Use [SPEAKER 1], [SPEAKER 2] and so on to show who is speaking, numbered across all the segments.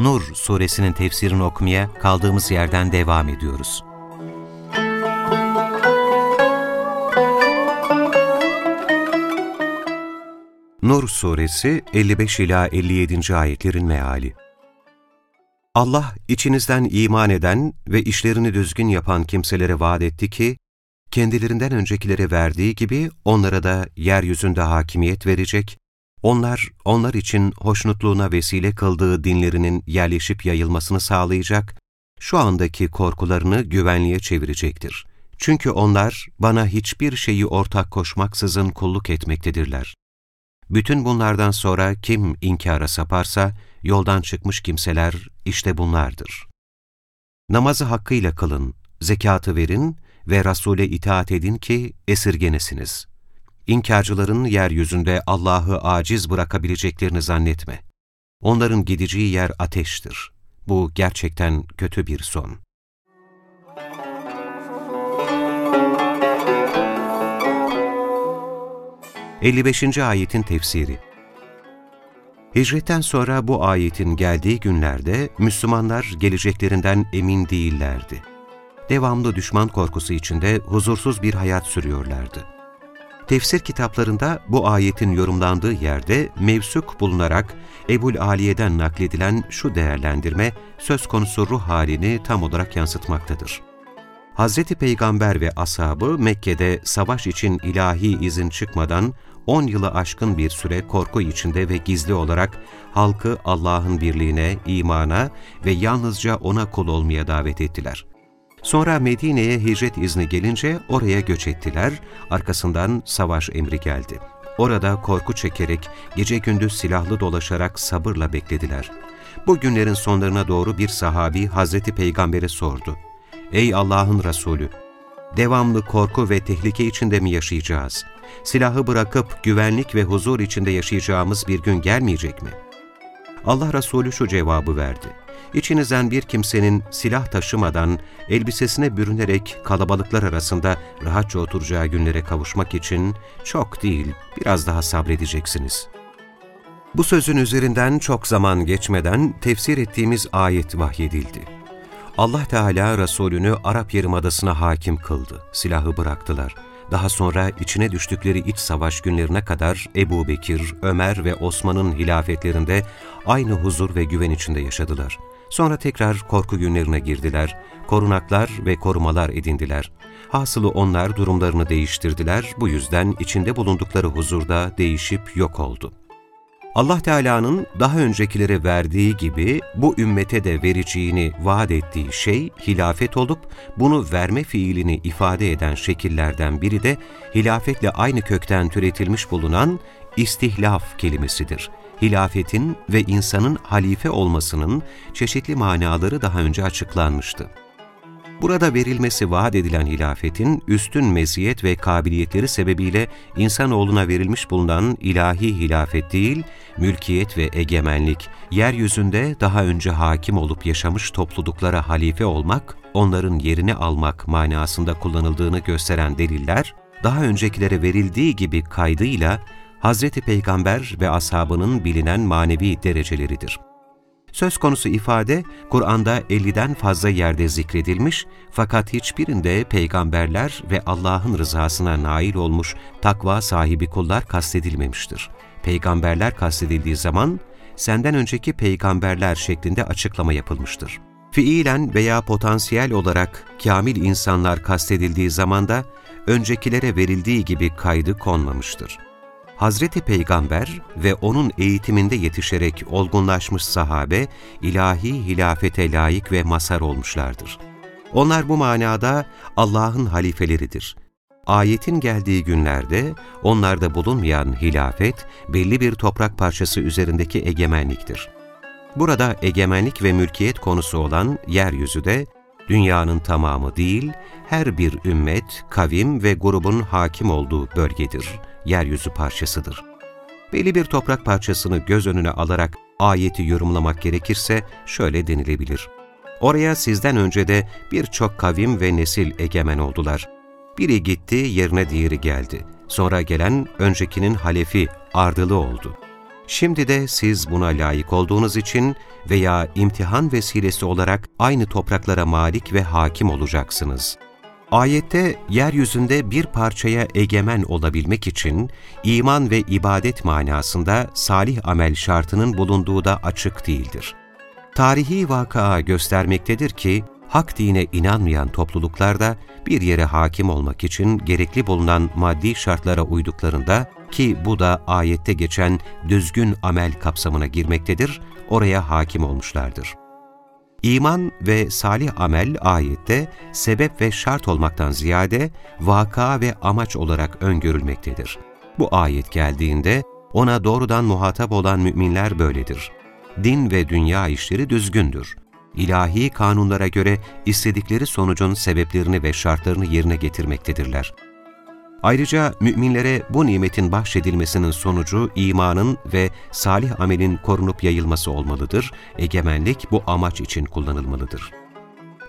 [SPEAKER 1] Nur suresinin tefsirini okumaya kaldığımız yerden devam ediyoruz. Nur suresi 55 ila 57. ayetlerin meali. Allah içinizden iman eden ve işlerini düzgün yapan kimselere vaat etti ki kendilerinden öncekilere verdiği gibi onlara da yeryüzünde hakimiyet verecek, onlar, onlar için hoşnutluğuna vesile kıldığı dinlerinin yerleşip yayılmasını sağlayacak, şu andaki korkularını güvenliğe çevirecektir. Çünkü onlar bana hiçbir şeyi ortak koşmaksızın kulluk etmektedirler. Bütün bunlardan sonra kim inkara saparsa, yoldan çıkmış kimseler işte bunlardır. Namazı hakkıyla kılın, zekatı verin ve Resul'e itaat edin ki esirgenesiniz. İnkarcıların yeryüzünde Allah'ı aciz bırakabileceklerini zannetme. Onların gideceği yer ateştir. Bu gerçekten kötü bir son. Elli beşinci ayetin tefsiri Hicretten sonra bu ayetin geldiği günlerde Müslümanlar geleceklerinden emin değillerdi devamlı düşman korkusu içinde huzursuz bir hayat sürüyorlardı. Tefsir kitaplarında bu ayetin yorumlandığı yerde mevsuk bulunarak Ebul Aliye'den nakledilen şu değerlendirme söz konusu ruh halini tam olarak yansıtmaktadır. Hz. Peygamber ve ashabı Mekke'de savaş için ilahi izin çıkmadan 10 yılı aşkın bir süre korku içinde ve gizli olarak halkı Allah'ın birliğine, imana ve yalnızca O'na kul olmaya davet ettiler. Sonra Medine'ye hicret izni gelince oraya göç ettiler, arkasından savaş emri geldi. Orada korku çekerek, gece gündüz silahlı dolaşarak sabırla beklediler. Bu günlerin sonlarına doğru bir sahabi Hazreti Peygamber'e sordu. Ey Allah'ın Resulü! Devamlı korku ve tehlike içinde mi yaşayacağız? Silahı bırakıp güvenlik ve huzur içinde yaşayacağımız bir gün gelmeyecek mi? Allah Resulü şu cevabı verdi. İçinizden bir kimsenin silah taşımadan, elbisesine bürünerek kalabalıklar arasında rahatça oturacağı günlere kavuşmak için çok değil, biraz daha sabredeceksiniz. Bu sözün üzerinden çok zaman geçmeden tefsir ettiğimiz ayet vahyedildi. Allah Teala Resulünü Arap Yarımadası'na hakim kıldı, silahı bıraktılar. Daha sonra içine düştükleri iç savaş günlerine kadar Ebu Bekir, Ömer ve Osman'ın hilafetlerinde aynı huzur ve güven içinde yaşadılar. Sonra tekrar korku günlerine girdiler, korunaklar ve korumalar edindiler. Hasılı onlar durumlarını değiştirdiler, bu yüzden içinde bulundukları huzurda değişip yok oldu. Allah Teala'nın daha öncekilere verdiği gibi bu ümmete de vereceğini vaat ettiği şey hilafet olup bunu verme fiilini ifade eden şekillerden biri de hilafetle aynı kökten türetilmiş bulunan istihlaf kelimesidir hilafetin ve insanın halife olmasının çeşitli manaları daha önce açıklanmıştı. Burada verilmesi vaat edilen hilafetin üstün meziyet ve kabiliyetleri sebebiyle insanoğluna verilmiş bulunan ilahi hilafet değil, mülkiyet ve egemenlik, yeryüzünde daha önce hakim olup yaşamış topluluklara halife olmak, onların yerini almak manasında kullanıldığını gösteren deliller, daha öncekilere verildiği gibi kaydıyla Hz. Peygamber ve ashabının bilinen manevi dereceleridir. Söz konusu ifade, Kur'an'da 50'den fazla yerde zikredilmiş fakat hiçbirinde peygamberler ve Allah'ın rızasına nail olmuş takva sahibi kullar kastedilmemiştir. Peygamberler kastedildiği zaman, senden önceki peygamberler şeklinde açıklama yapılmıştır. Fiilen veya potansiyel olarak kamil insanlar kastedildiği zaman da öncekilere verildiği gibi kaydı konmamıştır. Hazreti Peygamber ve onun eğitiminde yetişerek olgunlaşmış sahabe, ilahi hilafete layık ve masar olmuşlardır. Onlar bu manada Allah'ın halifeleridir. Ayetin geldiği günlerde onlarda bulunmayan hilafet, belli bir toprak parçası üzerindeki egemenliktir. Burada egemenlik ve mülkiyet konusu olan yeryüzü de dünyanın tamamı değil, her bir ümmet, kavim ve grubun hakim olduğu bölgedir, yeryüzü parçasıdır. Belli bir toprak parçasını göz önüne alarak ayeti yorumlamak gerekirse şöyle denilebilir. Oraya sizden önce de birçok kavim ve nesil egemen oldular. Biri gitti, yerine diğeri geldi. Sonra gelen öncekinin halefi, ardılı oldu. Şimdi de siz buna layık olduğunuz için veya imtihan vesilesi olarak aynı topraklara malik ve hakim olacaksınız. Ayette yeryüzünde bir parçaya egemen olabilmek için iman ve ibadet manasında salih amel şartının bulunduğu da açık değildir. Tarihi vaka göstermektedir ki, hak dine inanmayan topluluklarda bir yere hakim olmak için gerekli bulunan maddi şartlara uyduklarında ki bu da ayette geçen düzgün amel kapsamına girmektedir, oraya hakim olmuşlardır. İman ve salih amel ayette sebep ve şart olmaktan ziyade vaka ve amaç olarak öngörülmektedir. Bu ayet geldiğinde ona doğrudan muhatap olan müminler böyledir. Din ve dünya işleri düzgündür. İlahi kanunlara göre istedikleri sonucun sebeplerini ve şartlarını yerine getirmektedirler. Ayrıca müminlere bu nimetin bahşedilmesinin sonucu imanın ve salih amelin korunup yayılması olmalıdır, egemenlik bu amaç için kullanılmalıdır.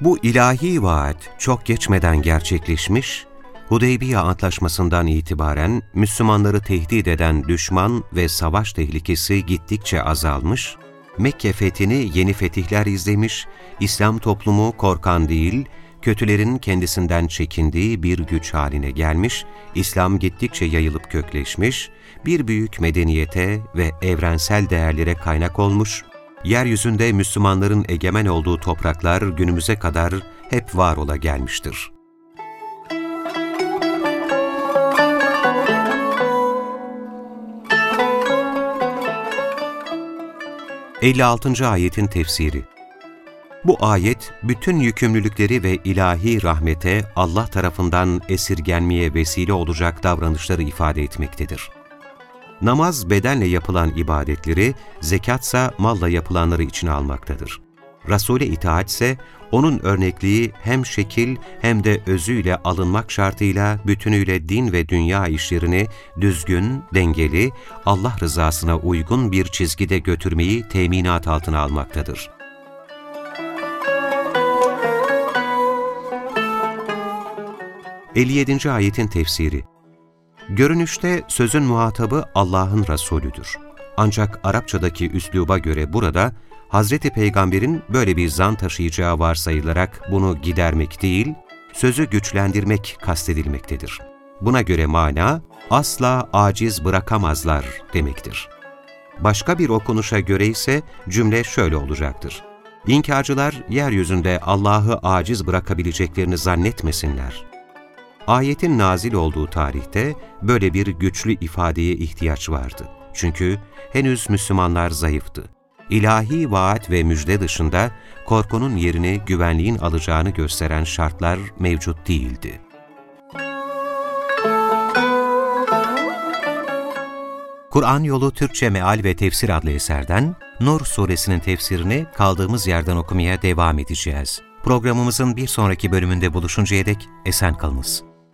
[SPEAKER 1] Bu ilahi vaat çok geçmeden gerçekleşmiş, Hudeybiye Antlaşması'ndan itibaren Müslümanları tehdit eden düşman ve savaş tehlikesi gittikçe azalmış, Mekke fethini yeni fetihler izlemiş, İslam toplumu korkan değil, kötülerin kendisinden çekindiği bir güç haline gelmiş, İslam gittikçe yayılıp kökleşmiş, bir büyük medeniyete ve evrensel değerlere kaynak olmuş, yeryüzünde Müslümanların egemen olduğu topraklar günümüze kadar hep var ola gelmiştir. ...56. ayetin tefsiri bu ayet, bütün yükümlülükleri ve ilahi rahmete Allah tarafından esirgenmeye vesile olacak davranışları ifade etmektedir. Namaz bedenle yapılan ibadetleri, zekatsa malla yapılanları içine almaktadır. Rasule itaat ise onun örnekliği hem şekil hem de özüyle alınmak şartıyla bütünüyle din ve dünya işlerini düzgün, dengeli, Allah rızasına uygun bir çizgide götürmeyi teminat altına almaktadır. 57. ayetin tefsiri Görünüşte sözün muhatabı Allah'ın Resulüdür. Ancak Arapçadaki üsluba göre burada Hazreti Peygamber'in böyle bir zan taşıyacağı varsayılarak bunu gidermek değil, sözü güçlendirmek kastedilmektedir. Buna göre mana, asla aciz bırakamazlar demektir. Başka bir okunuşa göre ise cümle şöyle olacaktır. İnkarcılar yeryüzünde Allah'ı aciz bırakabileceklerini zannetmesinler. Ayetin nazil olduğu tarihte böyle bir güçlü ifadeye ihtiyaç vardı. Çünkü henüz Müslümanlar zayıftı. İlahi vaat ve müjde dışında korkunun yerini güvenliğin alacağını gösteren şartlar mevcut değildi. Kur'an Yolu Türkçe Meal ve Tefsir adlı eserden Nur suresinin tefsirini kaldığımız yerden okumaya devam edeceğiz. Programımızın bir sonraki bölümünde buluşuncaya dek esen kalınız.